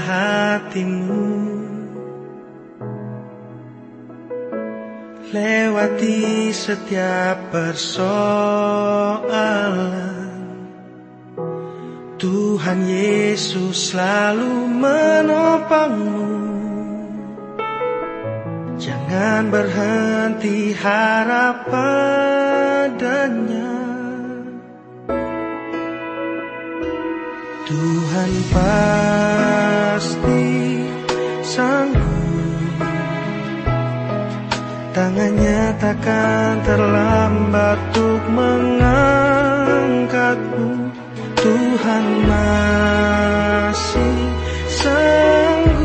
hatimu. Lewati setiap persoalan. Tuhan Yesus selalu menopangmu. Jangan berhenti harap padanya Tuhan pasti sanggup. Tangannya takkan terlambat untuk mengangkatmu. Tuhan masih sanggup.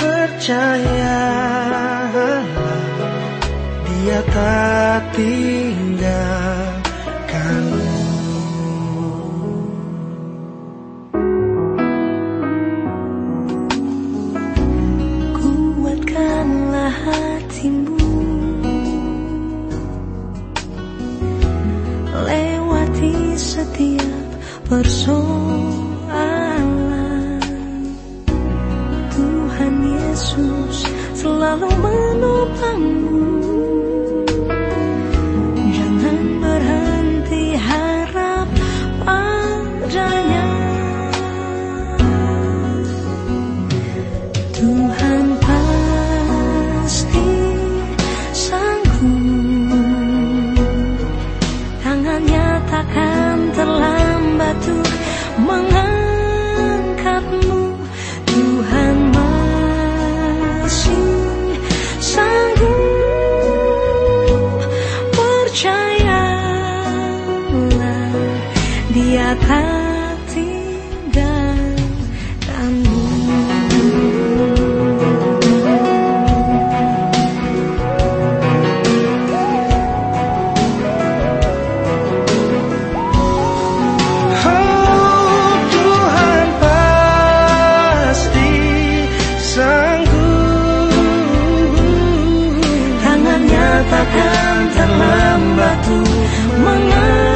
Percayalah Dia tak tinggalkanmu setiap persoalan. Tuhan Yesus selalu menopangmu. Jangan berhenti harap padanya. Tuhan Takkan terlambat tuh mengangkatmu. Tuhan masih sanggup percayalah dia akan akan terlambat mengerti.